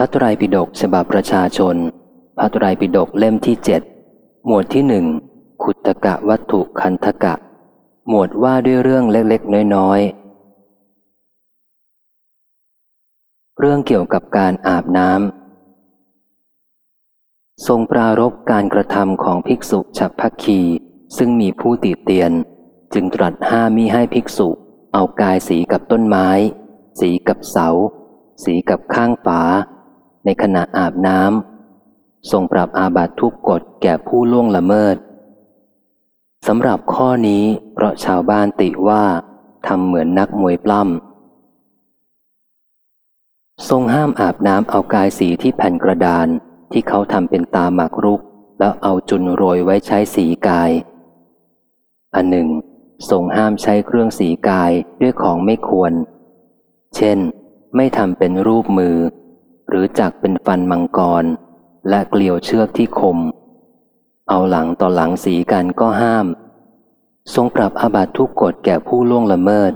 ระไตรปิฎกฉบับประชาชน พระไตรปิฎกเล่มที่เจ็ดหมวดที่หนึ่งขุตกะวัตถุคันธกะ หมวดว่าด้วยเรื่องเล็กๆ น้อยๆ เรื่องเกี่ยวกับการอาบน้ำทรงปรารบการกระทำของภิกษุฉับพักคีซึ่งมีผู้ติเตียน จึงตรัสห้ามมิให้ภิกษุ เอากายสีกับต้นไม้ สีกับเสา สีกับข้างฝา ในขณะอาบน้ำทรงปรับอาบัตทุกกฎแก่ผู้ล่วงละเมิดสำหรับข้อนี้เพราะชาวบ้านติว่าทำเหมือนนักมวยปล้ำทรงห้ามอาบน้ำเอากายสีที่แผ่นกระดานที่เขาทำเป็นตาหมากรุก แล้วเอาจุนโรยไว้ใช้สีกาย อันหนึ่ง ทรงห้ามใช้เครื่องสีกายด้วยของไม่ควร เช่น ไม่ทำเป็นรูปมือ หรือจักเป็นฟันมังกร และเกลียวเชือกที่คม เอาหลังต่อหลังสีกันก็ห้าม ทรงปรับอาบัตทุกกฎแก่ผู้ล่วงละเมิด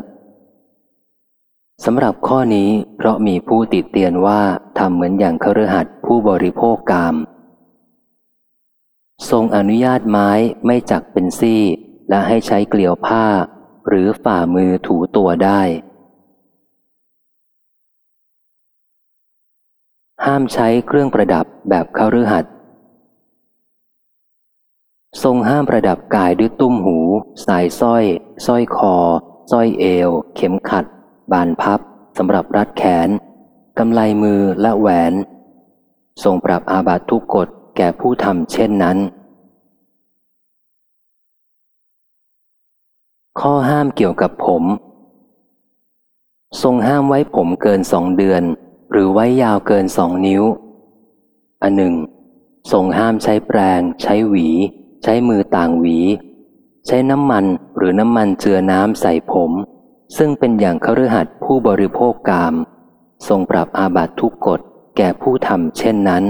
สำหรับข้อนี้เพราะมีผู้ติดเตียนว่าทำเหมือนอย่างคฤหัสผู้บริโภคกาม ทรงอนุญาตไม้ไม่จักเป็นซี่ และให้ใช้เกลียวผ้า หรือฝ่ามือถูตัวได้ ห้ามใช้เครื่องประดับแบบคฤหัสถ์ทรงห้ามประดับกายด้วยตุ้มหู สายสร้อยสร้อยคอสร้อยเอว เข็มขัด บานพับสำหรับรัดแขนกำไลมือและแหวน ทรงปรับอาบัตทุกกฎแก่ผู้ทำเช่นนั้น ข้อห้ามเกี่ยวกับผม ทรงห้ามไว้ผมเกินสองเดือน หรือไว้ยาวเกินสองนิ้ว อันหนึ่งทรงห้ามใช้แปรง ใช้หวี ใช้มือต่างหวี ใช้น้ำมันหรือน้ำมันเจือน้ำใส่ผม ซึ่งเป็นอย่างคฤหัสถ์ผู้บริโภคกาม ทรงปรับอาบัตทุกกฎแก่ผู้ทำเช่นนั้น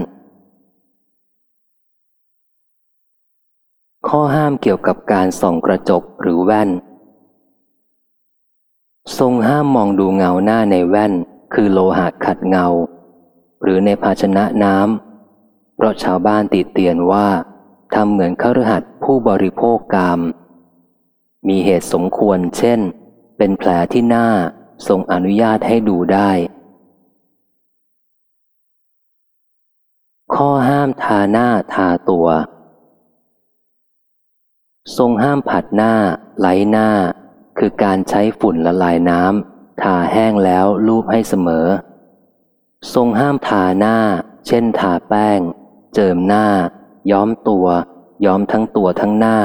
ข้อห้ามเกี่ยวกับการส่องกระจกหรือแว่น ทรงห้ามมองดูเงาหน้าในแว่น คือโลหะขัดเงา หรือในภาชนะน้ำเพราะชาวบ้านติดเตียนว่าทำเหมือนคฤหัสผู้บริโภคกาม มีเหตุสมควรเช่น เป็นแผลที่หน้าทรงอนุญาตให้ดูได้ ข้อห้ามทาหน้าทาตัว ทรงห้ามผัดหน้าไหลหน้า คือการใช้ฝุ่นละลายน้ำ ทาแห้งแล้วลูบให้เสมอ ทรงห้ามทาหน้า เช่นทาแป้ง เจิมหน้า ย้อมตัว ย้อมทั้งตัวทั้งหน้า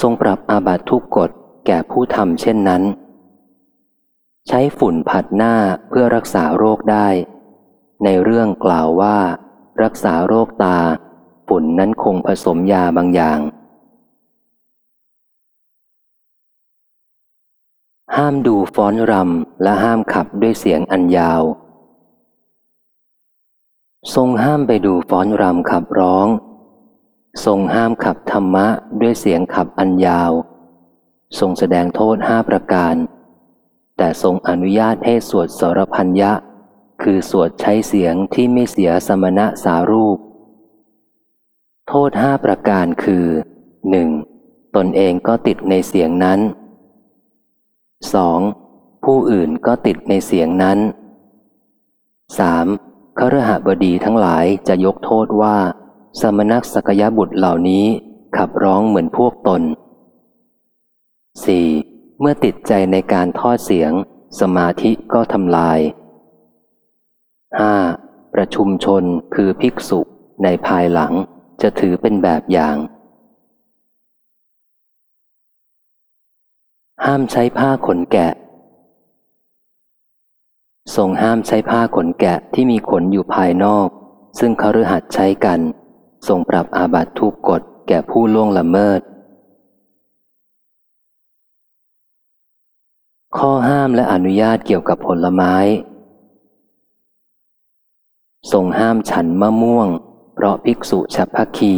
ทรงปรับอาบัตทุกกฎแก่ผู้ทำเช่นนั้น ใช้ฝุ่นผัดหน้าเพื่อรักษาโรคได้ ในเรื่องกล่าวว่า รักษาโรคตา ฝุ่นนั้นคงผสมยาบางอย่าง ห้ามดูฟ้อนรำและห้ามขับด้วยเสียงอันยาว ทรงห้ามไปดูฟ้อนรำขับร้อง ทรงห้ามขับธรรมะด้วยเสียงขับอันยาว ทรงแสดงโทษห้าประการ แต่ทรงอนุญาตให้สวดสรพัญญะ คือสวดใช้เสียงที่ไม่เสียสมณะสารูป โทษห้าประการคือหนึ่งตนเองก็ติดในเสียงนั้น 2. ผู้อื่นก็ติดในเสียงนั้น 3. ครหบดีทั้งหลายจะยกโทษว่า สมณักสกยบุตรเหล่านี้ขับร้องเหมือนพวกตน 4. เมื่อติดใจในการทอดเสียง สมาธิก็ทำลาย 5. ประชุมชนคือภิกษุในภายหลังจะถือเป็นแบบอย่าง ห้ามใช้ผ้าขนแกะ ทรงห้ามใช้ผ้าขนแกะที่มีขนอยู่ภายนอก ซึ่งเขาฤหัสใช้กัน ทรงปรับอาบัตทุกกฎแก่ผู้ล่วงละเมิด ข้อห้ามและอนุญาตเกี่ยวกับผลไม้ ทรงห้ามฉันมะม่วง เพราะภิกษุฉัพพคี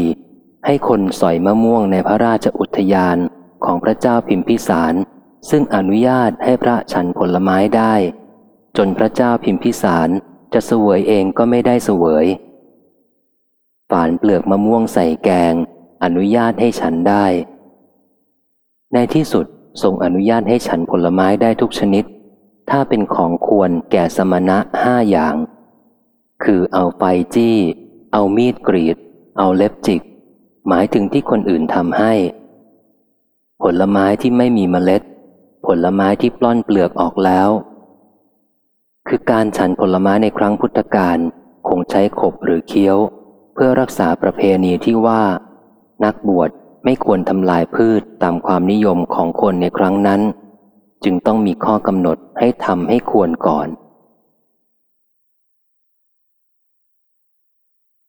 ให้คนสอยมะม่วงในพระราชอุทยาน ของพระเจ้าพิมพิสาร ซึ่งอนุญาตให้พระฉันผลไม้ได้ จนพระเจ้าพิมพิสารจะเสวยเองก็ไม่ได้เสวยฝานเปลือกมะม่วงใส่แกง อนุญาตให้ฉันได้ ในที่สุดทรงอนุญาตให้ฉันผลไม้ได้ทุกชนิด ถ้าเป็นของควรแก่สมณะห้าอย่าง คือเอาไฟจี้ เอามีดกรีด เอาเล็บจิก หมายถึงที่คนอื่นทำให้ ผลไม้ที่ไม่มีเมล็ด ผลไม้ที่ปล้อนเปลือกออกแล้ว คือการฉันผลไม้ในครั้งพุทธกาลคงใช้ขบหรือเคี้ยว เพื่อรักษาประเพณีที่ว่า นักบวชไม่ควรทำลายพืชตามความนิยมของคนในครั้งนั้น จึงต้องมีข้อกำหนดให้ทำให้ควรก่อน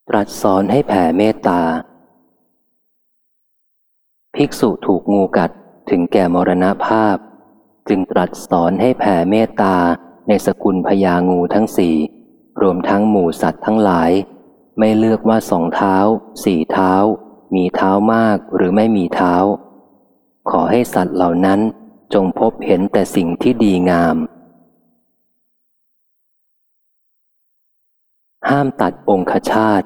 ตรัสสอนให้แผ่เมตตา ภิกษุถูกงูกัดถึงแก่มรณภาพ จึงตรัสสอนให้แผ่เมตตาในสกุลพญางูทั้งสี่รวมทั้งหมู่สัตว์ทั้งหลาย ไม่เลือกว่าสองเท้า สี่เท้า มีเท้ามากหรือไม่มีเท้า ขอให้สัตว์เหล่านั้นจงพบเห็นแต่สิ่งที่ดีงาม ห้ามตัดองคชาต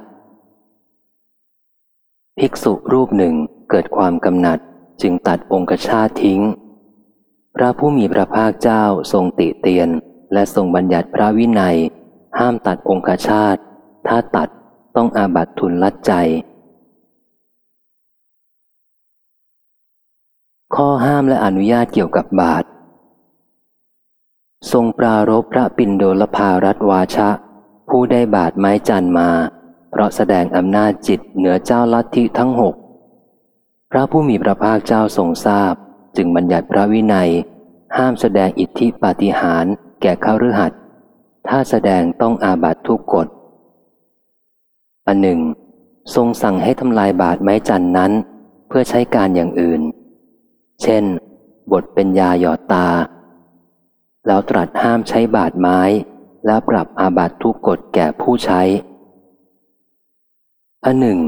ภิกษุรูปหนึ่ง เกิดความกำหนัดจึงตัดองคชาตทิ้ง พระผู้มีพระภาคเจ้าทรงติเตียน และทรงบัญญัติพระวินัย ห้ามตัดองคชาตถ้าตัดต้องอาบัตทุนลัดใจ ข้อห้ามและอนุญาตเกี่ยวกับบาท ทรงปรารบพระปินโดลภารัตวาชะ ผู้ได้บาทไม้จันมา เพราะแสดงอำนาจจิตเหนือเจ้าลัทธิทั้งหก พระผู้มีพระภาคเจ้าทรงทราบ จึงบัญญัติพระวินัย ห้ามแสดงอิทธิปาฏิหาริย์แก่ข้ารือหัดถ้าแสดงต้องอาบัตทุกกฎอันหนึ่ง ทรงสั่งให้ทำลายบาทไม้จันนั้น เพื่อใช้การอย่างอื่น เช่น บทเป็นยาหยอดตา แล้วตรัสห้ามใช้บาทไม้ และปรับอาบัตทุกกฎแก่ผู้ใช้อันหนึ่ง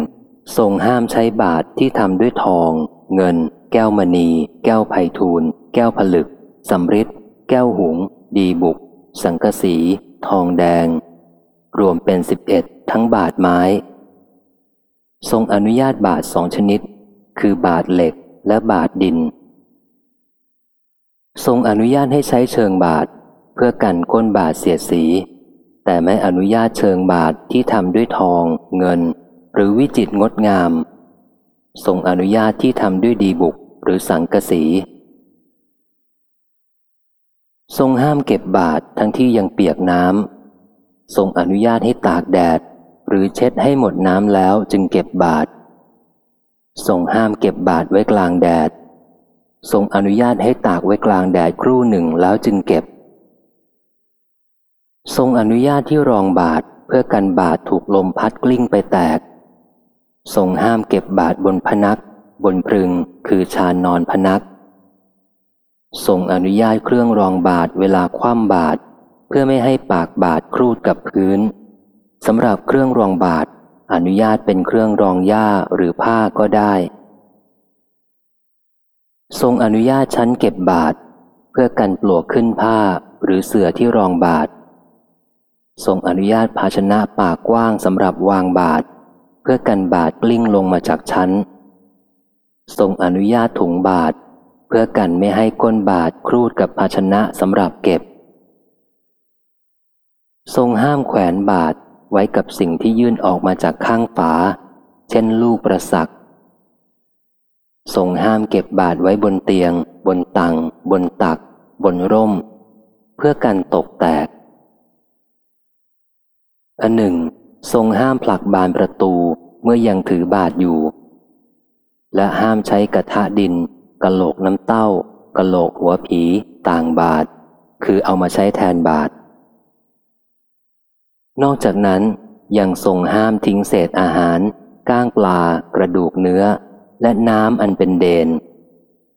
ทรงห้ามใช้บาทที่ทำด้วยทอง เงิน แก้วมณี แก้วไพทูลแก้วผลึกสำริดแก้วหุง ดีบุก สังกสี ทองแดง รวมเป็นสิบเอ็ดทั้งบาทไม้ ทรงอนุญาตบาทสองชนิด คือบาทเหล็กและบาทดิน ทรงอนุญาตให้ใช้เชิงบาท เพื่อกันก้นบาทเสียดสี แต่ไม่อนุญาตเชิงบาทที่ทำด้วยทอง เงิน หรือวิจิตรงดงาม ทรงอนุญาตที่ทำด้วยดีบุกหรือสังกสี ทรงห้ามเก็บบาททั้งที่ยังเปียกน้ำทรงอนุญาตให้ตากแดด หรือเช็ดให้หมดน้ำแล้วจึงเก็บบาททรงห้ามเก็บบาทไว้กลางแดด ทรงอนุญาตให้ตากไว้กลางแดดครู่หนึ่งแล้วจึงเก็บ ทรงอนุญาตที่รองบาทเพื่อกันบาทถูกลมพัดกลิ้งไปแตก ทรงห้ามเก็บบาทบนพนัก บนพรึงคือชานนอนพนัก ทรงอนุญาตเครื่องรองบาทเวลาคว่ำบาท เพื่อไม่ให้ปากบาทครูดกับพื้นสำหรับเครื่องรองบาท อนุญาตเป็นเครื่องรองหญ้าหรือผ้าก็ได้ ทรงอนุญาตชั้นเก็บบาท เพื่อกันปลวกขึ้นผ้าหรือเสื่อที่รองบาททรงอนุญาตภาชนะปากกว้างสำหรับวางบาท พื่อกันบาทกลิ้งลงมาจากชั้น ทรงอนุญาตถุงบาทเพื่อกันไม่ให้ก้นบาทครูดกับภาชนะสำหรับเก็บ ทรงห้ามแขวนบาทไว้กับสิ่งที่ยื่นออกมาจากข้างฝา เช่นลูกประสักทรงห้ามเก็บบาทไว้บนเตียง บนตังบนตัก บนร่ม เพื่อกันตกแตกอันหนึ่ง ทรงห้ามผลักบานประตูเมื่อยังถือบาทอยู่ และห้ามใช้กระทะดินกะโหลกน้ำเต้ากะโหลกหัวผี ต่างบาท คือเอามาใช้แทนบาท นอกจากนั้นยังทรงห้ามทิ้งเศษอาหาร ก้างปลา กระดูกเนื้อ และน้ำอันเป็นเดน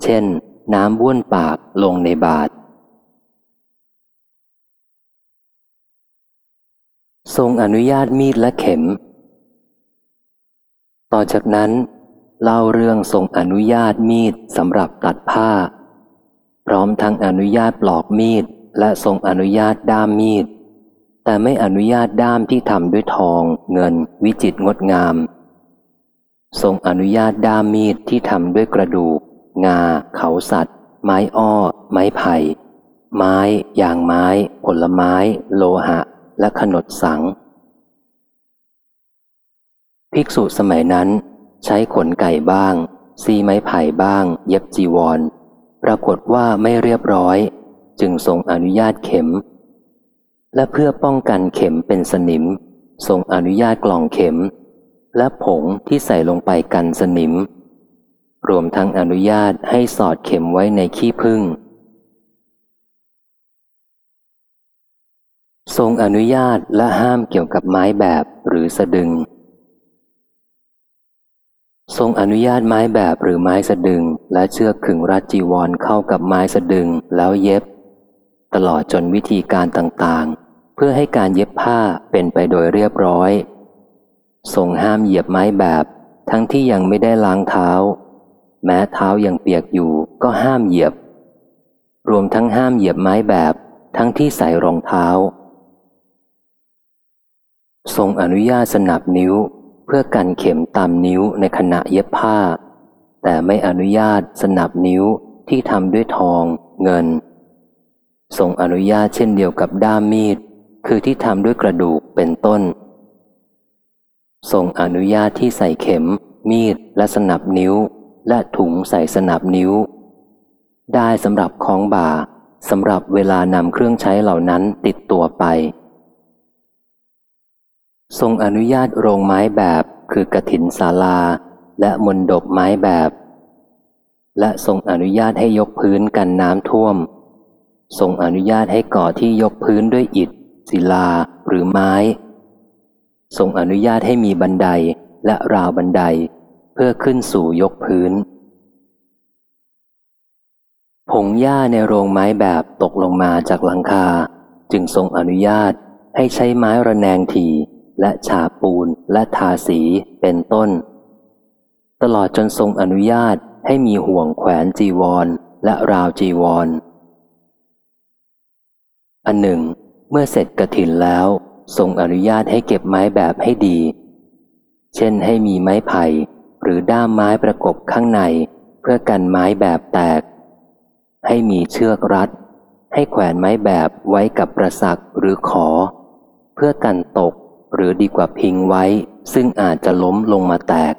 เช่น น้ำบ้วนปากลงในบาท ทรงอนุญาตมีดและเข็ม ต่อจากนั้น เล่าเรื่องทรงอนุญาตมีดสำหรับตัดผ้า พร้อมทั้งอนุญาตปลอกมีดและทรงอนุญาตด้ามมีด แต่ไม่อนุญาตด้ามที่ทำด้วยทอง เงิน วิจิตรงดงาม ทรงอนุญาตด้ามมีดที่ทำด้วยกระดูก งา เขาสัตว์ ไม้อ้อ ไม้ไผ่ ไม้ ยางไม้ ผลไม้ โลหะ และขนดสัง ภิกษุสมัยนั้น ใช้ขนไก่บ้าง ซีไม้ไผ่บ้าง เย็บจีวร ปรากฏว่าไม่เรียบร้อย จึงทรงอนุญาตเข็ม และเพื่อป้องกันเข็มเป็นสนิม ทรงอนุญาตกล่องเข็ม และผงที่ใส่ลงไปกันสนิม รวมทั้งอนุญาตให้สอดเข็มไว้ในขี้พึ่ง ทรงอนุญาตและห้ามเกี่ยวกับไม้แบบหรือสะดึง ทรงอนุญาตไม้แบบหรือไม้สะดึง และเชือกขึงรัดจีวรเข้ากับไม้สะดึงแล้วเย็บ ตลอดจนวิธีการต่างๆ เพื่อให้การเย็บผ้าเป็นไปโดยเรียบร้อย ทรงห้ามเหยียบไม้แบบ ทั้งที่ยังไม่ได้ล้างเท้า แม้เท้ายังเปียกอยู่ก็ห้ามเหยียบ รวมทั้งห้ามเหยียบไม้แบบ ทั้งที่ใส่รองเท้า ทรงอนุญาตสนับนิ้วเพื่อกันเข็มตามนิ้วในขณะเย็บผ้า แต่ไม่อนุญาตสนับนิ้วที่ทำด้วยทอง เงิน ทรงอนุญาตเช่นเดียวกับด้ามมีด คือที่ทำด้วยกระดูกเป็นต้น ทรงอนุญาตที่ใส่เข็ม มีดและสนับนิ้ว และถุงใส่สนับนิ้ว ได้สำหรับคล้องบ่าสำหรับเวลานำเครื่องใช้เหล่านั้นติดตัวไป ทรงอนุญาตโรงไม้แบบคือกระถินศาลา และมนดบไม้แบบ และทรงอนุญาตให้ยกพื้นกันน้ำท่วม ทรงอนุญาตให้ก่อที่ยกพื้นด้วยอิฐ ศิลาหรือไม้ ทรงอนุญาตให้มีบันไดและราวบันได เพื่อขึ้นสู่ยกพื้น ผงหญ้าในโรงไม้แบบตกลงมาจากหลังคา จึงทรงอนุญาตให้ใช้ไม้ระแนงที และฉาปูนและทาสีเป็นต้น ตลอดจนทรงอนุญาตให้มีห่วงแขวนจีวรและราวจีวร อันหนึ่ง เมื่อเสร็จกระถินแล้วทรงอนุญาตให้เก็บไม้แบบให้ดี เช่นให้มีไม้ไผ่หรือด้ามไม้ประกบข้างใน เพื่อกันไม้แบบแตก ให้มีเชือกรัด ให้แขวนไม้แบบไว้กับประสักหรือขอ เพื่อกันตก หรือดีกว่าพิงไว้ ซึ่งอาจจะล้มลงมาแตก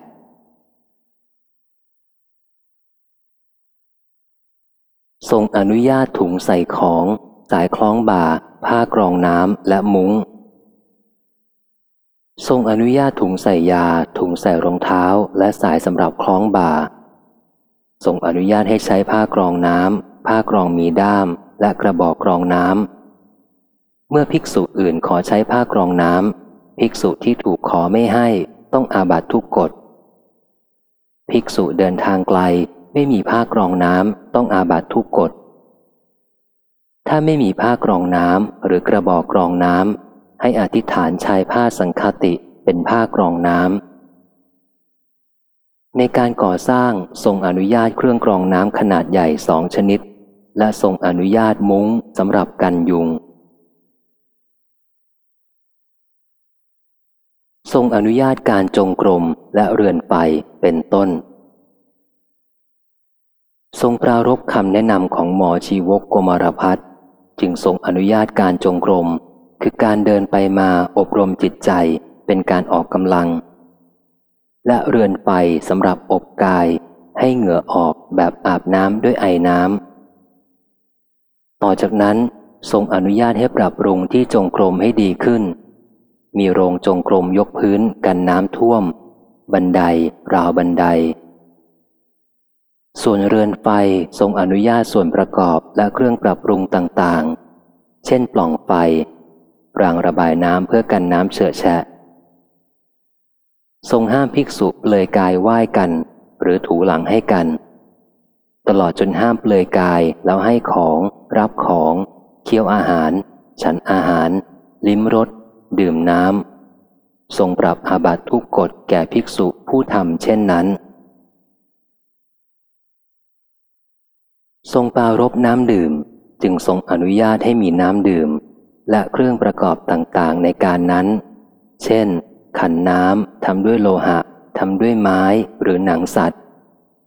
ทรงอนุญาตถุงใส่ของ สายคล้องบ่า ผ้ากรองน้ำและมุง้ง ทรงอนุญาตถุงใส่ยา ถุงใส่รองเท้า และสายสำหรับคล้องบ่า ทรงอนุญาตให้ใช้ผ้ากรองน้ำผ้ากรองมีด้าม และกระบอกกรองน้ำเมื่อภิกษุอื่นขอใช้ผ้ากรองน้ำ ภิกษุที่ถูกขอไม่ให้ต้องอาบัตทุกกฎ ภิกษุเดินทางไกลไม่มีผ้ากรองน้ำต้องอาบัตทุกกฎ ถ้าไม่มีผ้ากรองน้ำหรือกระบอกกรองน้ำให้อธิษฐานชายผ้าสังคติเป็นผ้ากรองน้ำในการก่อสร้างทรงอนุญาตเครื่องกรองน้ำขนาดใหญ่สองชนิด และทรงอนุญาตมุ้งสำหรับกันยุง ทรงอนุญาตการจงกรมและเรือนไฟเป็นต้น ทรงปรารบคำแนะนำของหมอชีวกโกมารพัฒจึงทรงอนุญาตการจงกรม คือการเดินไปมาอบรมจิตใจเป็นการออกกำลัง และเรือนไฟสำหรับอบกาย ให้เหงื่อออกแบบอาบน้ำด้วยไอน้ำต่อจากนั้นทรงอนุญาตให้ปรับปรุงที่จงกรมให้ดีขึ้น มีโรงจงกรมยกพื้นกันน้ำท่วม บันได ราวบันได ส่วนเรือนไฟทรงอนุญาตส่วนประกอบและเครื่องปรับปรุงต่างๆ เช่นปล่องไฟ รางระบายน้ำเพื่อกันน้ำเฉอะแฉะ ทรงห้ามภิกษุเปลยกายไหว้กัน หรือถูหลังให้กัน ตลอดจนห้ามเปลยกายแล้วให้ของ รับของ เคี้ยวอาหาร ฉันอาหาร ลิ้มรส ดื่มน้ำ ทรงปรับอาบัติทุกกฎแก่ภิกษุผู้ทำเช่นนั้น ทรงปรารบน้ำดื่มจึงทรงอนุญาตให้มีน้ำดื่ม และเครื่องประกอบต่างๆในการนั้น เช่น ขันน้ำทำด้วยโลหะทำด้วยไม้หรือหนังสัตว์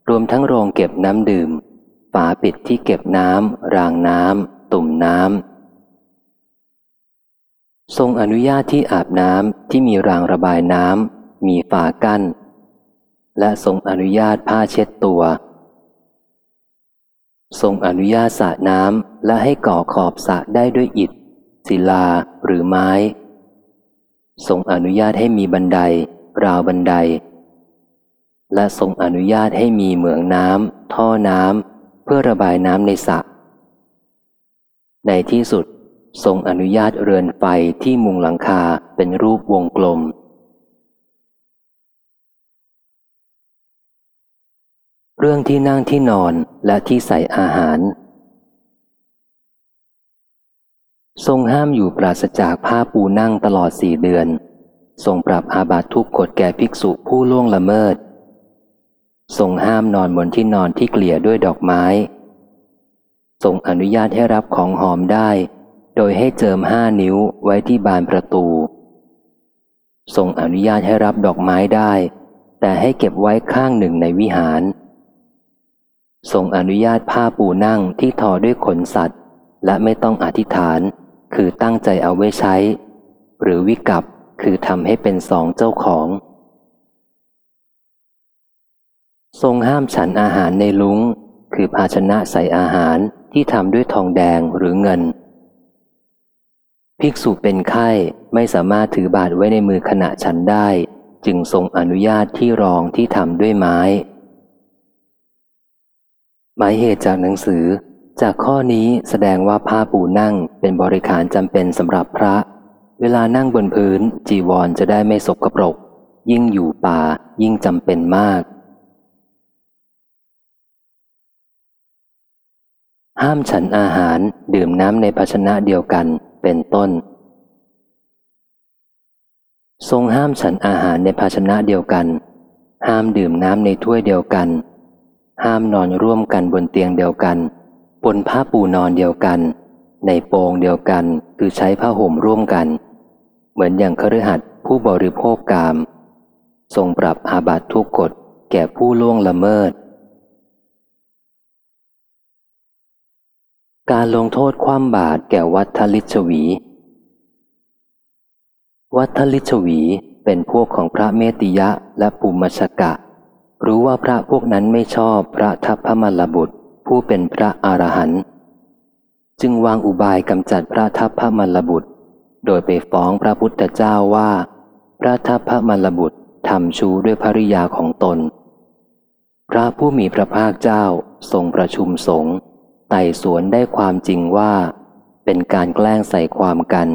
รวมทั้งโรงเก็บน้ำดื่ม ฝาปิดที่เก็บน้ำรางน้ำตุ่มน้ำ ทรงอนุญาตที่อาบน้ำที่มีรางระบายน้ำมีฝากั้น และทรงอนุญาตผ้าเช็ดตัว ทรงอนุญาตสระน้ำและให้ก่อขอบสระได้ด้วยอิฐ ศิลาหรือไม้ ทรงอนุญาตให้มีบันได ราวบันได และทรงอนุญาตให้มีเหมืองน้ำท่อน้ำเพื่อระบายน้ำในสระในที่สุด ทรงอนุญาตเรือนไฟที่มุงหลังคาเป็นรูปวงกลม เรื่องที่นั่งที่นอนและที่ใส่อาหาร ทรงห้ามอยู่ปราศจากผ้าปูนั่งตลอดสี่เดือน ทรงปรับอาบัตทุกกฎแก่ภิกษุผู้ล่วงละเมิด ทรงห้ามนอนบนที่นอนที่เกลี่ยด้วยดอกไม้ ทรงอนุญาตให้รับของหอมได้ โดยให้เจิมห้านิ้วไว้ที่บานประตู ทรงอนุญาตให้รับดอกไม้ได้ แต่ให้เก็บไว้ข้างหนึ่งในวิหาร ทรงอนุญาตผ้าปูนั่งที่ทอด้วยขนสัตว์ และไม่ต้องอธิษฐาน คือตั้งใจเอาไว้ใช้ หรือวิกับคือทำให้เป็นสองเจ้าของ ทรงห้ามฉันอาหารในลุงคือภาชนะใส่อาหารที่ทำด้วยทองแดงหรือเงิน ภิกษุเป็นไข้ไม่สามารถถือบาทไว้ในมือขณะฉันได้ จึงทรงอนุญาตที่รองที่ทำด้วยไม้ หมายเหตุจากหนังสือ จากข้อนี้แสดงว่าผ้าปูนั่งเป็นบริขารจำเป็นสำหรับพระ เวลานั่งบนพื้นจีวรจะได้ไม่สกปรก ยิ่งอยู่ป่ายิ่งจำเป็นมากห้ามฉันอาหารดื่มน้ำในภาชนะเดียวกัน เป็นต้น ทรงห้ามฉันอาหารในภาชนะเดียวกัน ห้ามดื่มน้ำในถ้วยเดียวกัน ห้ามนอนร่วมกันบนเตียงเดียวกัน บนผ้าปูนอนเดียวกัน ในโปงเดียวกันคือใช้ผ้าห่มร่วมกัน เหมือนอย่างคฤหัสถ์ผู้บริโภคกาม ทรงปรับอาบัตทุกกฎแก่ผู้ล่วงละเมิด การลงโทษความบาตแก่วัดทลิชวี วัดทลิชวีเป็นพวกของพระเมติยะและปุมชกะ รู้ว่าพระพวกนั้นไม่ชอบพระทัพพมลบุตร ผู้เป็นพระอรหันต์จึงวางอุบายกำจัดพระทัพพมลบุตร โดยไปฟ้องพระพุทธเจ้าว่า พระทัพพมลบุตรทำชูด้วยภริยาของตน พระผู้มีพระภาคเจ้าทรงประชุมสงฆ์ ต่สวนได้ความจริงว่า เป็นการแกล้งใส่ความกัน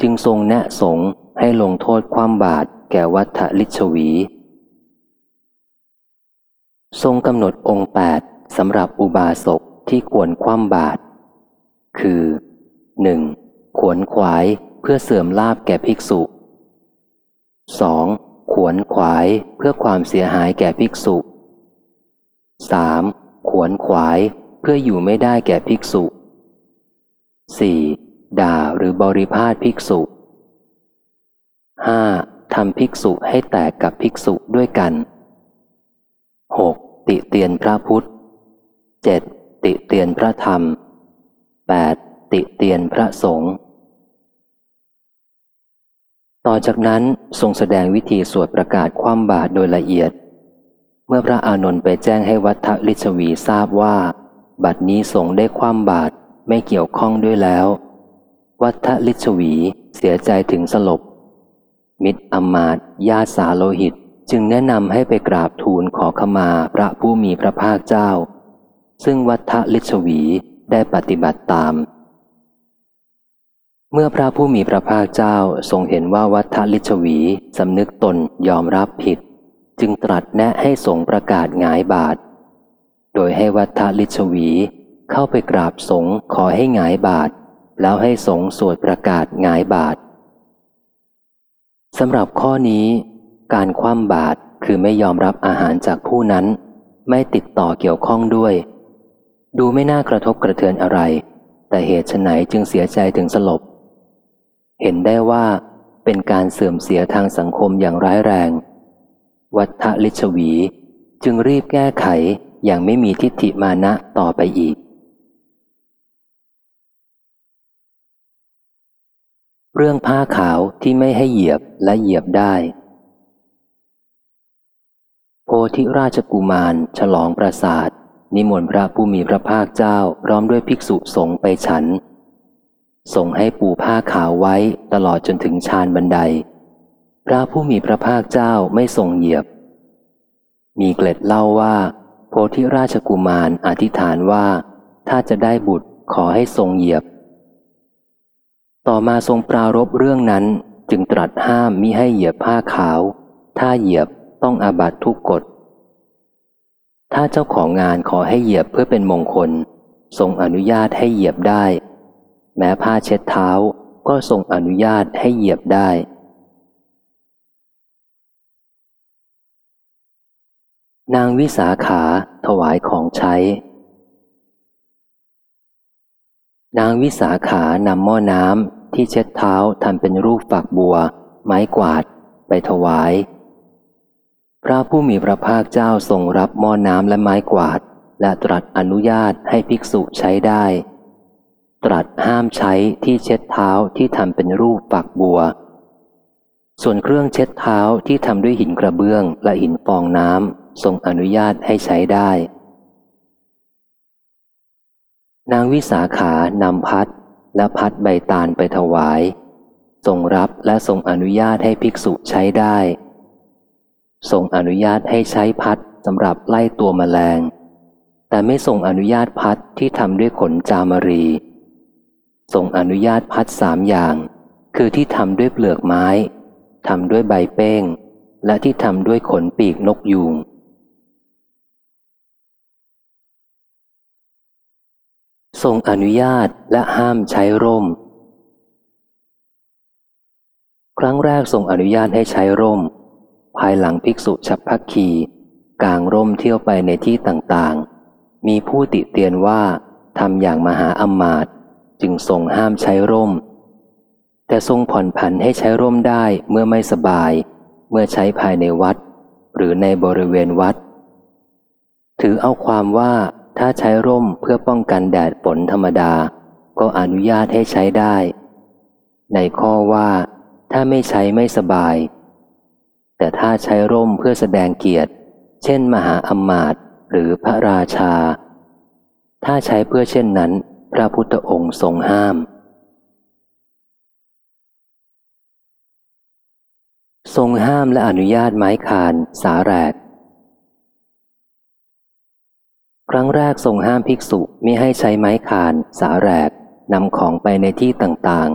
จึงทรงแนะสงให้ลงโทษความบาตรแก่วัฏลิชวี ทรงกำหนดองค์แปดสำหรับอุบาสกที่ควรคว่ำบาตรคือ 1. ขวนขวายเพื่อเสื่อมลาบแก่ภิกษุ 2. ขวนขวายเพื่อความเสียหายแก่ภิกษุ 3. ขวนขวาย พื่ออยู่ไม่ได้แก่ภิกษุ 4. ด่าหรือบริพาทภิกษุ 5. ทำภิกษุให้แตกกับภิกษุด้วยกัน 6. ติเตียนพระพุทธ 7. ติเตียนพระธรรม 8. ติเตียนพระสงฆ์ต่อจากนั้นทรงแสดงวิธีสวดประกาศความบาตโดยละเอียด เมื่อพระอานนท์ไปแจ้งให้วัฏลิชวีทราบว่า บัดนี้สงได้ความบาตรไม่เกี่ยวข้องด้วยแล้ว วัฏลิชวีเสียใจถึงสลบ มิตรอมาตญาติสาโลหิตจึงแนะนำให้ไปกราบทูลขอขมาพระผู้มีพระภาคเจ้า ซึ่งวัฏลิชวีได้ปฏิบัติตาม เมื่อพระผู้มีพระภาคเจ้าทรงเห็นว่าวัฏลิชวีสำนึกตนยอมรับผิด จึงตรัสแนะให้สงประกาศหงายบาท โดยให้วัฏลิชวี เข้าไปกราบสงขอให้หงายบาท แล้วให้สงสวดประกาศหงายบาทสำหรับข้อนี้ การคว่ำบาตรคือไม่ยอมรับอาหารจากผู้นั้น ไม่ติดต่อเกี่ยวข้องด้วย ดูไม่น่ากระทบกระเทือนอะไร แต่เหตุไฉนจึงเสียใจถึงสลบ เห็นได้ว่าเป็นการเสื่อมเสียทางสังคมอย่างร้ายแรง วัฏลิชวีจึงรีบแก้ไข อย่างไม่มีทิฏฐิมานะต่อไปอีก เรื่องผ้าขาวที่ไม่ให้เหยียบและเหยียบได้ โพธิราชกุมาร ฉลองประสาท นิมนต์พระผู้มีพระภาคเจ้า พร้อมด้วยภิกษุสงฆ์ไปฉัน ส่งให้ปูผ้าขาวไว้ตลอดจนถึงชานบันได พระผู้มีพระภาคเจ้าไม่ทรงเหยียบมีเกล็ดเล่าว่า โพธิราชกุมารอธิษฐานว่า ถ้าจะได้บุตรขอให้ทรงเหยียบ ต่อมาทรงปรารบเรื่องนั้นจึงตรัสห้ามมิให้เหยียบผ้าขาว ถ้าเหยียบต้องอาบัตทุกกฎ ถ้าเจ้าของงานขอให้เหยียบเพื่อเป็นมงคล ทรงอนุญาตให้เหยียบได้ แม้ผ้าเช็ดเท้าก็ทรงอนุญาตให้เหยียบได้ นางวิสาขาถวายของใช้ นางวิสาขานำหม้อน้ำที่เช็ดเท้าทำเป็นรูปฝักบัว ไม้กวาด ไปถวาย พระผู้มีพระภาคเจ้าทรงรับหม้อน้ำและไม้กวาด และตรัสอนุญาตให้ภิกษุใช้ได้ ตรัสห้ามใช้ที่เช็ดเท้าที่ทำเป็นรูปฝักบัว ส่วนเครื่องเช็ดเท้าที่ทำด้วยหินกระเบื้องและหินฟองน้ำ ทรงอนุญาตให้ใช้ได้ นางวิสาขานำพัดและพัดใบตาลไปถวาย ทรงรับและทรงอนุญาตให้ภิกษุใช้ได้ ทรงอนุญาตให้ใช้พัดสำหรับไล่ตัวแมลง แต่ไม่ทรงอนุญาตพัดที่ทำด้วยขนจามรี ทรงอนุญาตพัดสามอย่าง คือที่ทำด้วยเปลือกไม้ทำด้วยใบเป้ง และที่ทำด้วยขนปีกนกยูง ทรงอนุญาตและห้ามใช้ร่ม ครั้งแรกทรงอนุญาตให้ใช้ร่ม ภายหลังภิกษุฉับพักคีกางร่มเที่ยวไปในที่ต่างๆ มีผู้ติเตียนว่าทำอย่างมหาอมาตย์จึงทรงห้ามใช้ร่ม แต่ทรงผ่อนผันให้ใช้ร่มได้เมื่อไม่สบาย เมื่อใช้ภายในวัด หรือในบริเวณวัด ถือเอาความว่า ถ้าใช้ร่มเพื่อป้องกันแดดฝนธรรมดา ก็อนุญาตให้ใช้ได้ ในข้อว่า ถ้าไม่ใช้ไม่สบาย แต่ถ้าใช้ร่มเพื่อแสดงเกียรติ เช่น มหาอมมาตย์หรือพระราชา ถ้าใช้เพื่อเช่นนั้น พระพุทธองค์ทรงห้าม ทรงห้ามและอนุญาตไม้คานสาแรก ครั้งแรกทรงห้ามภิกษุไม่ให้ใช้ไม้คาน สาแรกนำของไปในที่ต่าง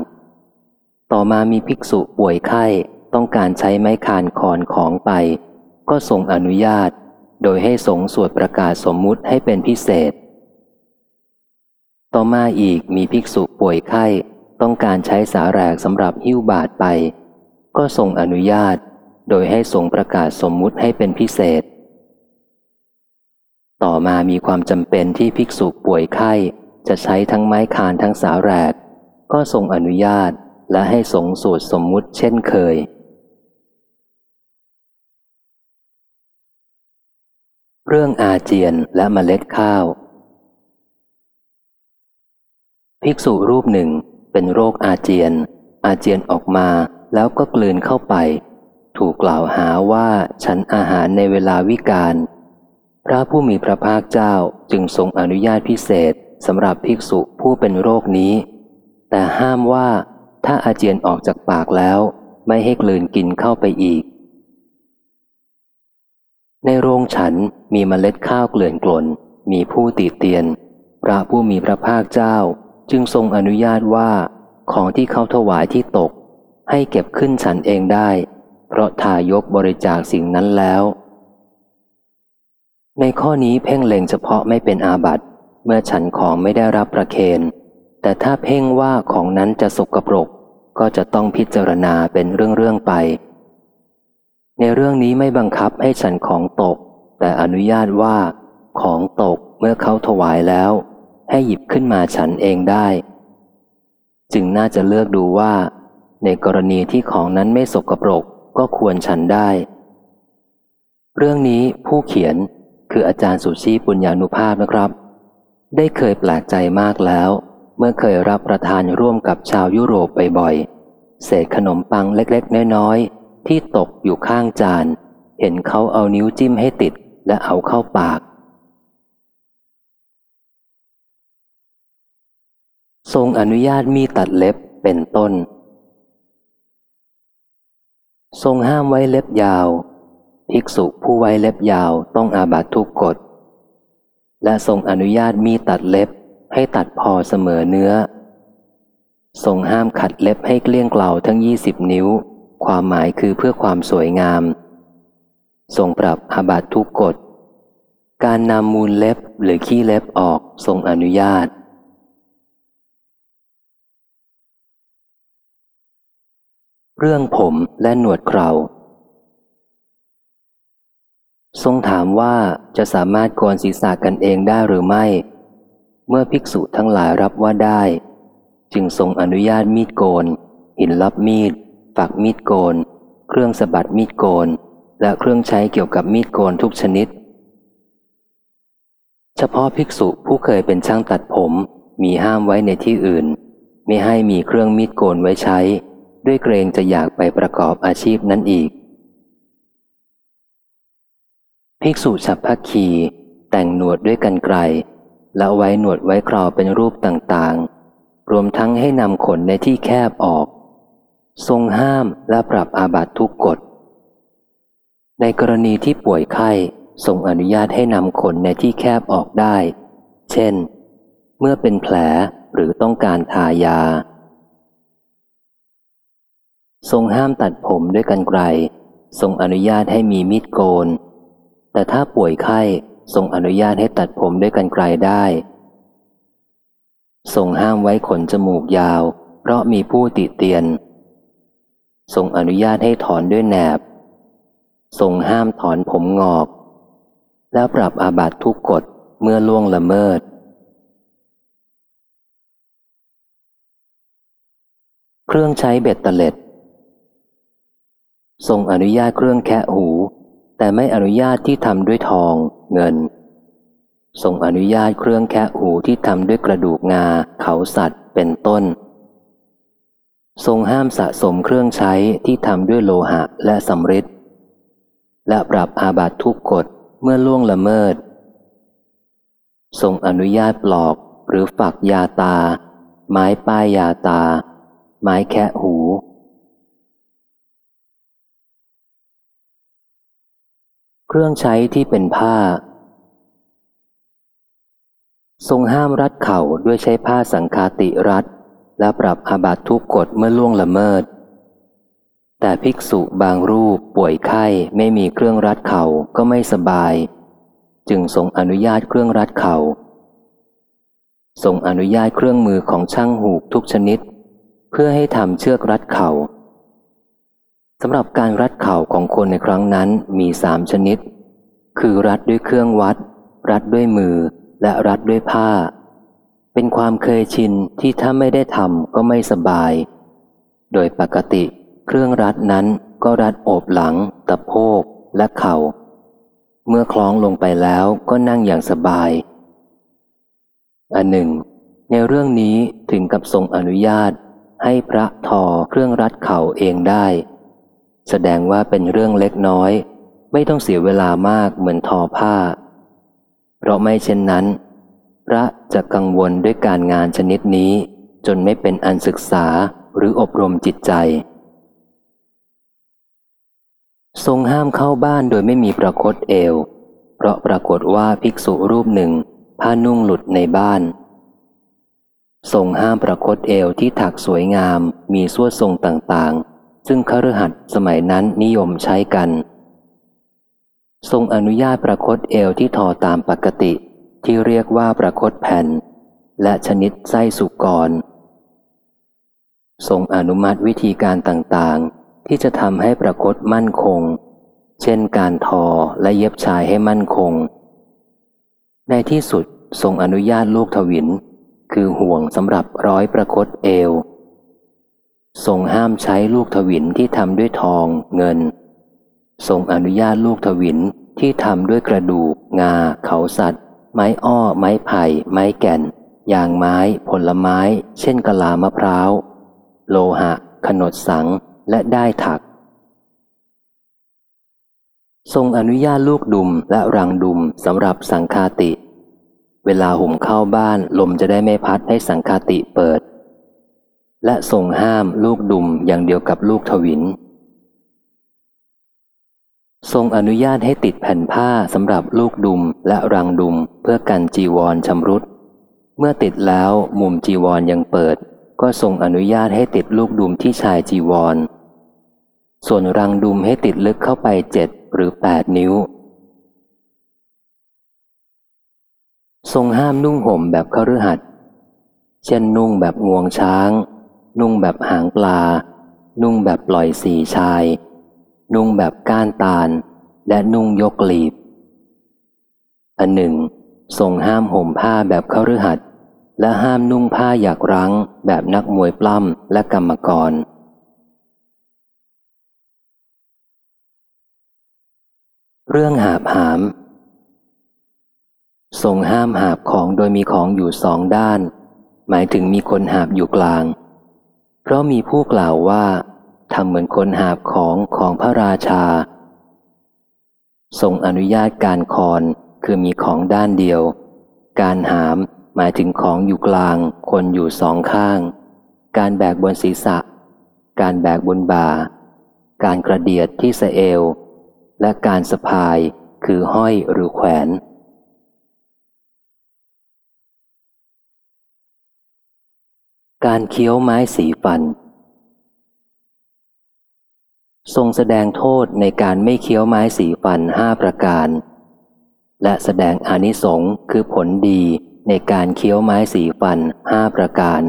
ๆ ต่อมามีภิกษุป่วยไข้ต้องการใช้ไม้คานคอนของไป ก็ทรงอนุญาต โดยให้สงสวดประกาศสมมุติให้เป็นพิเศษ ต่อมาอีกมีภิกษุป่วยไข้ต้องการใช้สาแรกสำหรับหิ้วบาทไป ก็ทรงอนุญาต โดยให้ทรงประกาศสมมุติให้เป็นพิเศษ ต่อมามีความจำเป็นที่ภิกษุป่วยไข้ จะใช้ทั้งไม้คานทั้งสาแรก ก็ทรงอนุญาตและให้สงสวดสมมุติเช่นเคย เรื่องอาเจียนและเมล็ดข้าว ภิกษุรูปหนึ่งเป็นโรคอาเจียน อาเจียนออกมาแล้วก็กลืนเข้าไป ถูกกล่าวหาว่าฉันอาหารในเวลาวิกาล พระผู้มีพระภาคเจ้าจึงทรงอนุญาตพิเศษสำหรับภิกษุผู้เป็นโรคนี้ แต่ห้ามว่าถ้าอาเจียนออกจากปากแล้ว ไม่ให้กลืนกินเข้าไปอีก ในโรงฉันมีเมล็ดข้าวเกลื่อนกลน มีผู้ติเตียน พระผู้มีพระภาคเจ้าจึงทรงอนุญาตว่า ของที่เขาถวายที่ตก ให้เก็บขึ้นฉันเองได้ เพราะทายกบริจาคสิ่งนั้นแล้ว ในข้อนี้เพ่งเล็งเฉพาะไม่เป็นอาบัติ เมื่อฉันของไม่ได้รับประเคนแต่ถ้าเพ่งว่าของนั้นจะสกปรก ก็จะต้องพิจารณาเป็นเรื่องๆไป ในเรื่องนี้ไม่บังคับให้ฉันของตก แต่อนุญาตว่า ของตกเมื่อเขาถวายแล้ว ให้หยิบขึ้นมาฉันเองได้ จึงน่าจะเลือกดูว่า ในกรณีที่ของนั้นไม่สกปรกก็ควรฉันได้ เรื่องนี้ผู้เขียน คืออาจารย์สุชีปุญญานุภาพนะครับ ได้เคยแปลกใจมากแล้ว เมื่อเคยรับประทานร่วมกับชาวยุโรปบ่อยๆเศษขนมปังเล็กๆ น้อยๆ ที่ตกอยู่ข้างจาน เห็นเขาเอานิ้วจิ้มให้ติดและเอาเข้าปาก ทรงอนุญาตมีตัดเล็บเป็นต้น ทรงห้ามไว้เล็บยาว ภิกษุผู้ไว้เล็บยาวต้องอาบัตทุกกฎ และทรงอนุญาตมีตัดเล็บให้ตัดพอเสมอเนื้อ ทรงห้ามขัดเล็บให้เกลี้ยงเกลาทั้งยี่สิบนิ้ว ความหมายคือเพื่อความสวยงาม ทรงปรับอาบัตทุกกฎ การนำมูลเล็บหรือขี้เล็บออกทรงอนุญาตเรื่องผมและหนวดเครา ทรงถามว่าจะสามารถโกนศีรษะกันเองได้หรือไม่ เมื่อภิกษุทั้งหลายรับว่าได้ จึงทรงอนุญาตมีดโกน หินลับมีด ฝักมีดโกน เครื่องสะบัดมีดโกน และเครื่องใช้เกี่ยวกับมีดโกนทุกชนิด เฉพาะภิกษุผู้เคยเป็นช่างตัดผม มีห้ามไว้ในที่อื่น ไม่ให้มีเครื่องมีดโกนไว้ใช้ ด้วยเกรงจะอยากไปประกอบอาชีพนั้นอีก ภิกษุฉับพักคี แต่งหนวดด้วยกันไกลแล้วไว้หนวดไว้คราวเป็นรูปต่างๆ รวมทั้งให้นำขนในที่แคบออก ทรงห้ามและปรับอาบัตทุกกฎ ในกรณีที่ป่วยไข้ทรงอนุญาตให้นำขนในที่แคบออกได้ เช่น เมื่อเป็นแผลหรือต้องการทายา ทรงห้ามตัดผมด้วยกันไกล ทรงอนุญาตให้มีมีดโกน แต่ถ้าป่วยไข้ทรงอนุญาตให้ตัดผมด้วยกันไกลได้ทรงห้ามไว้ขนจมูกยาว เพราะมีผู้ติเตียนทรงอนุญาตให้ถอนด้วยแหนบทรงห้ามถอนผมงอก แล้วปรับอาบัตทุกกฎเมื่อล่วงละเมิด เครื่องใช้เบ็ดเตล็ดทรงอนุญาตเครื่องแคะหู แต่ไม่อนุญาตที่ทำด้วยทองเงิน ทรงอนุญาตเครื่องแคะหูที่ทำด้วยกระดูกงา เขาสัตว์เป็นต้น ทรงห้ามสะสมเครื่องใช้ที่ทำด้วยโลหะและสำริดและปรับอาบัตทุกกฎเมื่อล่วงละเมิด ทรงอนุญาตปลอกหรือฝักยาตา ไม้ป้ายยาตา ไม้แคะหู เครื่องใช้ที่เป็นผ้า ทรงห้ามรัดเข่าด้วยใช้ผ้าสังคาติรัดและปรับอาบัตทุกกฎเมื่อล่วงละเมิด แต่ภิกษุบางรูปป่วยไข้ไม่มีเครื่องรัดเข่าก็ไม่สบาย จึงทรงอนุญาตเครื่องรัดเข่าทรงอนุญาตเครื่องมือของช่างหูกทุกชนิด เพื่อให้ทำเชือกรัดเข่า สำหรับการรัดเข่าของคนในครั้งนั้นมีสามชนิด คือรัดด้วยเครื่องวัด รัดด้วยมือ และรัดด้วยผ้า เป็นความเคยชินที่ถ้าไม่ได้ทำก็ไม่สบาย โดยปกติ เครื่องรัดนั้นก็รัดโอบหลัง ตะโพก และเขา่า เมื่อคล้องลงไปแล้วก็นั่งอย่างสบาย อันหนึ่ง ในเรื่องนี้ถึงกับทรงอนุญาตให้พระทอเครื่องรัดเข่าเองได้ แสดงว่าเป็นเรื่องเล็กน้อย ไม่ต้องเสียเวลามากเหมือนทอผ้า เพราะไม่เช่นนั้น พระจะกังวลด้วยการงานชนิดนี้ จนไม่เป็นอันศึกษาหรืออบรมจิตใจ ทรงห้ามเข้าบ้านโดยไม่มีประคตเอว เพราะปรากฏว่าภิกษุรูปหนึ่งผ้านุ่งหลุดในบ้าน ทรงห้ามประคตเอวที่ถักสวยงามมีสวดทรงต่างๆ ซึ่งคฤหัสถ์สมัยนั้นนิยมใช้กัน ทรงอนุญาตประคตเอวที่ทอตามปกติ ที่เรียกว่าประคตแผ่น และชนิดไส้สุกร ทรงอนุมัติวิธีการต่างๆ ที่จะทำให้ประคตมั่นคง เช่นการทอและเย็บชายให้มั่นคง ในที่สุดทรงอนุญาตลูกทวิน คือห่วงสำหรับร้อยประคตเอว ทรงห้ามใช้ลูกถวินที่ทำด้วยทองเงิน ทรงอนุญาตลูกถวินที่ทำด้วยกระดูก งา เขาสัตว์ ไม้อ้อ ไม้ไผ่ ไม้แก่น ยางไม้ ผลไม้ เช่นกะลามะพร้าว โลหะ ขนดสัง และได้ถัก ทรงอนุญาตลูกดุมและรังดุมสำหรับสังคาติ เวลาห่มเข้าบ้านลมจะได้ไม่พัดให้สังคาติเปิด และทรงห้ามลูกดุมอย่างเดียวกับลูกทวิน ทรงอนุญาตให้ติดแผ่นผ้าสำหรับลูกดุมและรังดุมเพื่อกันจีวรชำรุด เมื่อติดแล้วมุมจีวรยังเปิด ก็ทรงอนุญาตให้ติดลูกดุมที่ชายจีวร ส่วนรังดุมให้ติดลึกเข้าไปเจ็ดหรือแปดนิ้ว ทรงห้ามนุ่งห่มแบบคฤหัสถ์เช่นนุ่งแบบงวงช้าง นุ่งแบบหางปลา นุ่งแบบปล่อยสีชาย นุ่งแบบก้านตาล และนุ่งยกลีบ อันหนึ่ง ทรงห้ามห่มผ้าแบบคฤหัสและห้ามนุ่งผ้าอยากรั้ง แบบนักมวยปล้ำและกรรมกร เรื่องหาบหาม ทรงห้ามหาบของโดยมีของอยู่สองด้าน หมายถึงมีคนหาบอยู่กลาง เพราะมีผู้กล่าวว่าทำเหมือนคนหาบของของพระราชา ทรงอนุญาตการคอนคือมีของด้านเดียว การหามหมายถึงของอยู่กลาง คนอยู่สองข้าง การแบกบนศีรษะ การแบกบนบ่า การกระเดียดที่สะเอว และการสะพายคือห้อยหรือแขวน การเคี้ยวไม้สีฟัน ทรงแสดงโทษในการไม่เคี้ยวไม้สีฟันห้าประการ และแสดงอนิสงค์คือผลดีในการเคี้ยวไม้สีฟันห้าประการ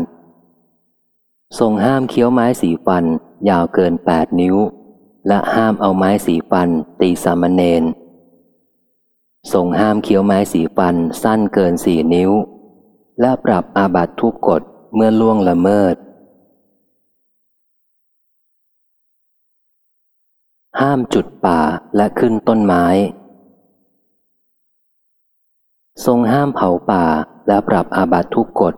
ทรงห้ามเคี้ยวไม้สีฟันยาวเกินแปดนิ้ว และห้ามเอาไม้สีฟันตีสามเณรทรงห้ามเคี้ยวไม้สีฟันสั้นเกินสี่นิ้ว และปรับอาบัตทุกกฎ เมื่อล่วงละเมิด ห้ามจุดป่าและขึ้นต้นไม้ ทรงห้ามเผาป่าและปรับอาบัตทุกกฎ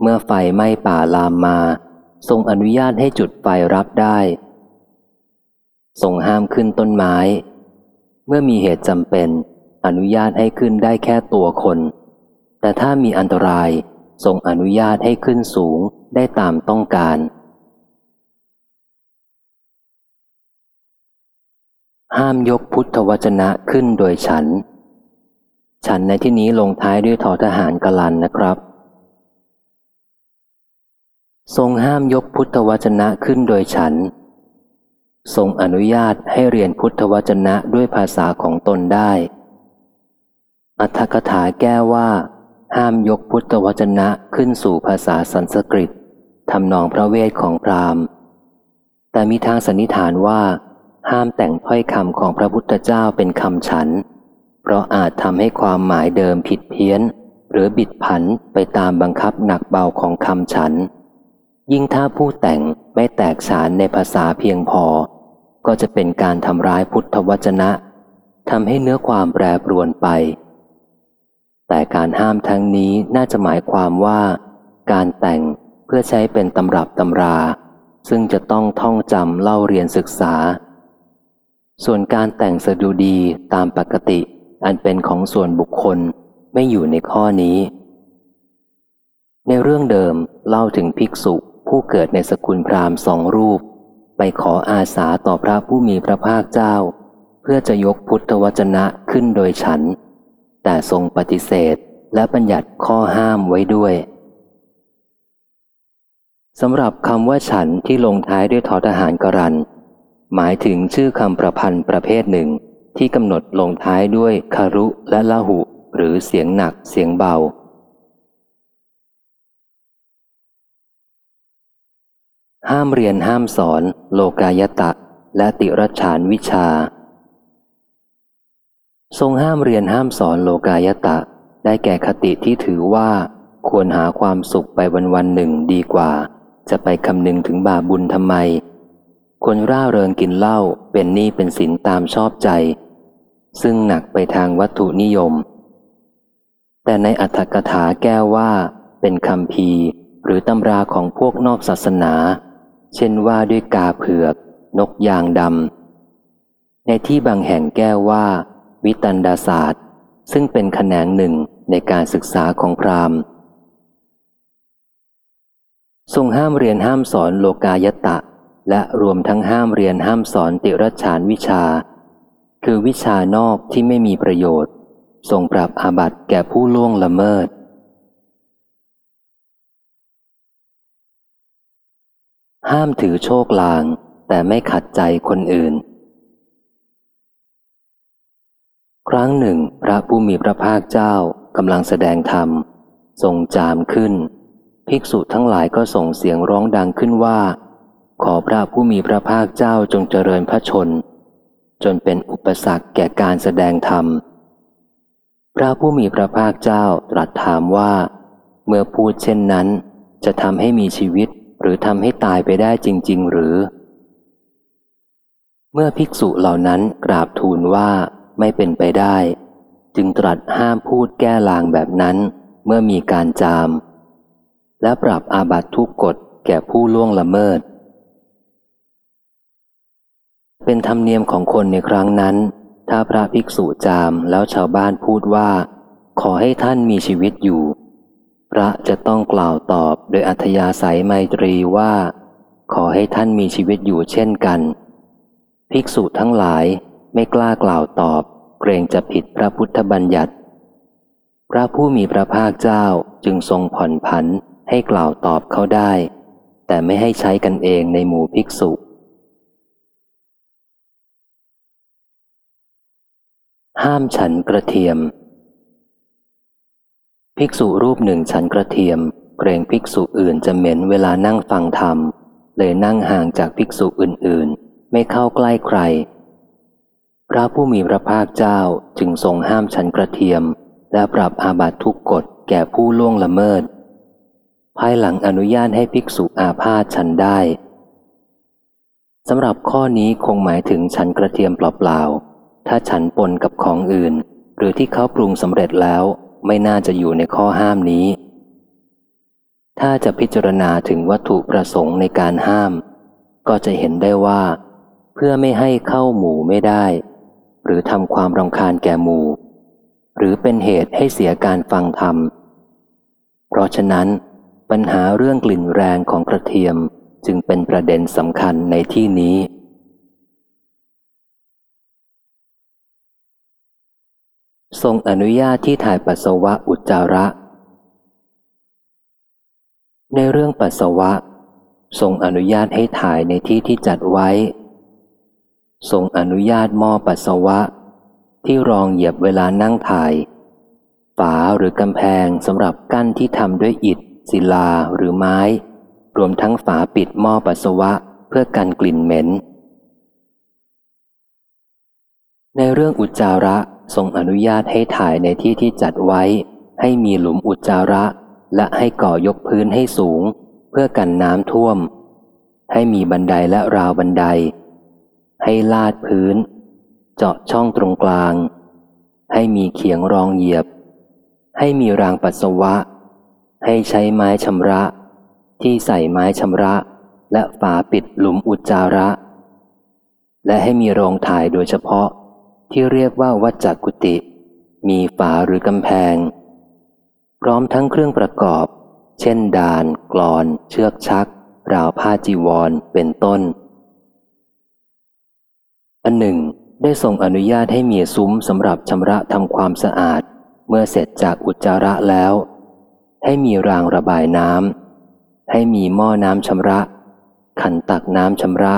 เมื่อไฟไหม้ป่าลามมา ทรงอนุญาตให้จุดไฟรับได้ ทรงห้ามขึ้นต้นไม้ เมื่อมีเหตุจำเป็น อนุญาตให้ขึ้นได้แค่ตัวคน แต่ถ้ามีอันตราย ทรงอนุญาตให้ขึ้นสูงได้ตามต้องการ ห้ามยกพุทธวจนะขึ้นโดยฉัน ฉันในที่นี้ลงท้ายด้วยทอทหารกลันนะครับ ทรงห้ามยกพุทธวจนะขึ้นโดยฉัน ทรงอนุญาตให้เรียนพุทธวจนะด้วยภาษาของตนได้ อัธกถาแก้ว่า ห้ามยกพุทธวจนะขึ้นสู่ภาษาสันสกฤตทำนองพระเวทของพราหมณ์ แต่มีทางสันนิษฐานว่า ห้ามแต่งถ้อยคำของพระพุทธเจ้าเป็นคำฉัน เพราะอาจทำให้ความหมายเดิมผิดเพี้ยน หรือบิดผันไปตามบังคับหนักเบาของคำฉัน ยิ่งถ้าผู้แต่งไม่แตกฉานในภาษาเพียงพอ ก็จะเป็นการทำร้ายพุทธวจนะทำให้เนื้อความแปรปรวนไป แต่การห้ามทั้งนี้น่าจะหมายความว่า การแต่งเพื่อใช้เป็นตำรับตำรา ซึ่งจะต้องท่องจำเล่าเรียนศึกษา ส่วนการแต่งสดุดีตามปกติ อันเป็นของส่วนบุคคลไม่อยู่ในข้อนี้ ในเรื่องเดิมเล่าถึงภิกษุผู้เกิดในสกุลพราหมณ์สองรูป ไปขออาสาต่อพระผู้มีพระภาคเจ้า เพื่อจะยกพุทธวจนะขึ้นโดยฉัน แต่ทรงปฏิเสธและบัญญัติข้อห้ามไว้ด้วยสำหรับคำว่าฉันที่ลงท้ายด้วยทอทหารกรัน หมายถึงชื่อคำประพันธ์ประเภทหนึ่งที่กำหนดลงท้ายด้วยคารุและละหุ หรือเสียงหนักเสียงเบา ห้ามเรียนห้ามสอน โลกายตะ และติรชานวิชา ทรงห้ามเรียนห้ามสอนโลกายตะ ได้แก่คติที่ถือว่า ควรหาความสุขไปวันวันหนึ่งดีกว่า จะไปคำนึงถึงบาปบุญทำไมคนร่าเริงกินเหล้าเป็นหนี้เป็นสินตามชอบใจ ซึ่งหนักไปทางวัตถุนิยม แต่ในอัตถกถาแก้ว่า เป็นคำพีหรือตำราของพวกนอกศาสนา เช่นว่าด้วยกาเผือก นกยางดำในที่บางแห่งแก้ว่า วิตันดาศาสตร์ ซึ่งเป็นแขนงหนึ่งในการศึกษาของพราหมณ์ ทรงห้ามเรียนห้ามสอนโลกายตะ และรวมทั้งห้ามเรียนห้ามสอนติรชานวิชา คือวิชานอกที่ไม่มีประโยชน์ ทรงปรับอาบัติแก่ผู้ล่วงละเมิดห้ามถือโชคลาง แต่ไม่ขัดใจคนอื่น ครั้งหนึ่ง พระผู้มีพระภาคเจ้ากำลังแสดงธรรม ทรงจามขึ้น ภิกษุทั้งหลายก็ส่งเสียงร้องดังขึ้นว่า ขอพระผู้มีพระภาคเจ้าจงเจริญพระชน จนเป็นอุปสรรคแก่การแสดงธรรม พระผู้มีพระภาคเจ้าตรัสถามว่า เมื่อพูดเช่นนั้น จะทำให้มีชีวิตหรือทำให้ตายไปได้จริง ๆ หรือ เมื่อภิกษุเหล่านั้นกราบทูลว่า ไม่เป็นไปได้ จึงตรัสห้ามพูดแก้ลางแบบนั้น เมื่อมีการจาม และปรับอาบัตทุกกฎแก่ผู้ล่วงละเมิด เป็นธรรมเนียมของคนในครั้งนั้น ถ้าพระภิกษุจามแล้วชาวบ้านพูดว่า ขอให้ท่านมีชีวิตอยู่ พระจะต้องกล่าวตอบโดยอัธยาศัยไมตรีว่า ขอให้ท่านมีชีวิตอยู่เช่นกัน ภิกษุทั้งหลาย ไม่กล้ากล่าวตอบ เกรงจะผิดพระพุทธบัญญัติ พระผู้มีพระภาคเจ้าจึงทรงผ่อนผันให้กล่าวตอบเขาได้ แต่ไม่ให้ใช้กันเองในหมู่ภิกษุห้ามฉันกระเทียม ภิกษุรูปหนึ่งฉันกระเทียม เกรงภิกษุอื่นจะเหม็นเวลานั่งฟังธรรม เลยนั่งห่างจากภิกษุอื่นๆ ไม่เข้าใกล้ใคร พระผู้มีพระภาคเจ้าจึงทรงห้ามฉันกระเทียม และปรับอาบัตทุกกฎแก่ผู้ล่วงละเมิด ภายหลังอนุญาตให้ภิกษุอาพาธฉันได้สำหรับข้อนี้คงหมายถึงฉันกระเทียมเปล่าๆ ถ้าฉันปนกับของอื่น หรือที่เขาปรุงสำเร็จแล้วไม่น่าจะอยู่ในข้อห้ามนี้ ถ้าจะพิจารณาถึงวัตถุประสงค์ในการห้าม ก็จะเห็นได้ว่า เพื่อไม่ให้เข้าหมู่ไม่ได้ หรือทำความรำคาญแก่หมู่ หรือเป็นเหตุให้เสียการฟังธรรม เพราะฉะนั้น ปัญหาเรื่องกลิ่นแรงของกระเทียมจึงเป็นประเด็นสำคัญในที่นี้ ทรงอนุญาตที่ถ่ายปัสสาวะอุจจาระ ในเรื่องปัสสาวะ ทรงอนุญาตให้ถ่ายในที่ที่จัดไว้ ทรงอนุญาตหม้อปัสสาวะ ที่รองเหยียบเวลานั่งถ่าย ฝาหรือกำแพงสำหรับกั้นที่ทำด้วยอิฐ ศิลาหรือไม้ รวมทั้งฝาปิดหม้อปัสสาวะเพื่อกันกลิ่นเหม็น ในเรื่องอุจจาระทรงอนุญาตให้ถ่ายในที่ที่จัดไว้ ให้มีหลุมอุจจาระ และให้ก่อยกพื้นให้สูง เพื่อกันน้ำท่วม ให้มีบันไดและราวบันได ให้ลาดพื้น เจาะช่องตรงกลาง ให้มีเขียงรองเหยียบ ให้มีรางปัสสาวะ ให้ใช้ไม้ชำระ ที่ใส่ไม้ชำระ และฝาปิดหลุมอุจจาระ และให้มีโรงถ่ายโดยเฉพาะที่เรียกว่าวัจจกุติ มีฝาหรือกำแพง พร้อมทั้งเครื่องประกอบ เช่นดานกรอน เชือกชัก ราวผ้าจีวร เป็นต้น อันหนึ่ง ได้ทรงอนุญาตให้มีซุ้มสำหรับชำระทำความสะอาด เมื่อเสร็จจากอุจจาระแล้ว ให้มีรางระบายน้ำให้มีหม้อน้ำชำระ ขันตักน้ำชำระ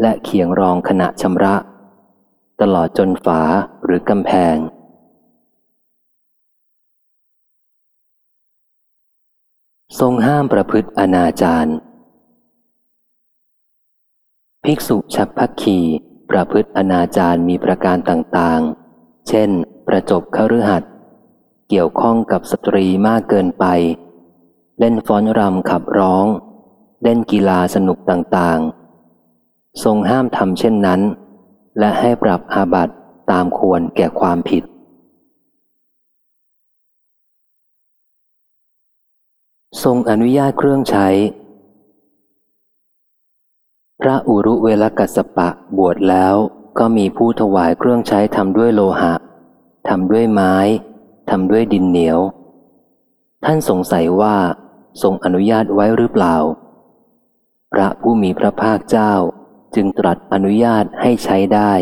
และเขียงรองขณะชำระ ตลอดจนฝาหรือกำแพงทรงห้ามประพฤติอนาจารภิกษุฉับพักขี ประพฤติอนาจารมีประการต่างๆ เช่น ประจบคฤหัสเกี่ยวข้องกับสตรีมากเกินไป เล่นฟ้อนรำขับร้อง เล่นกีฬาสนุกต่างๆ ทรงห้ามทำเช่นนั้น และให้ปรับอาบัติตามควรแก่ความผิดทรงอนุญาตเครื่องใช้ พระอุรุเวลกัสปะบวชแล้วก็มีผู้ถวายเครื่องใช้ทำด้วยโลหะทำด้วยไม้ทำด้วยดินเหนียว ท่านสงสัยว่าทรงอนุญาตไว้หรือเปล่า พระผู้มีพระภาคเจ้าจึงตรัสอนุญาตให้ใช้ได้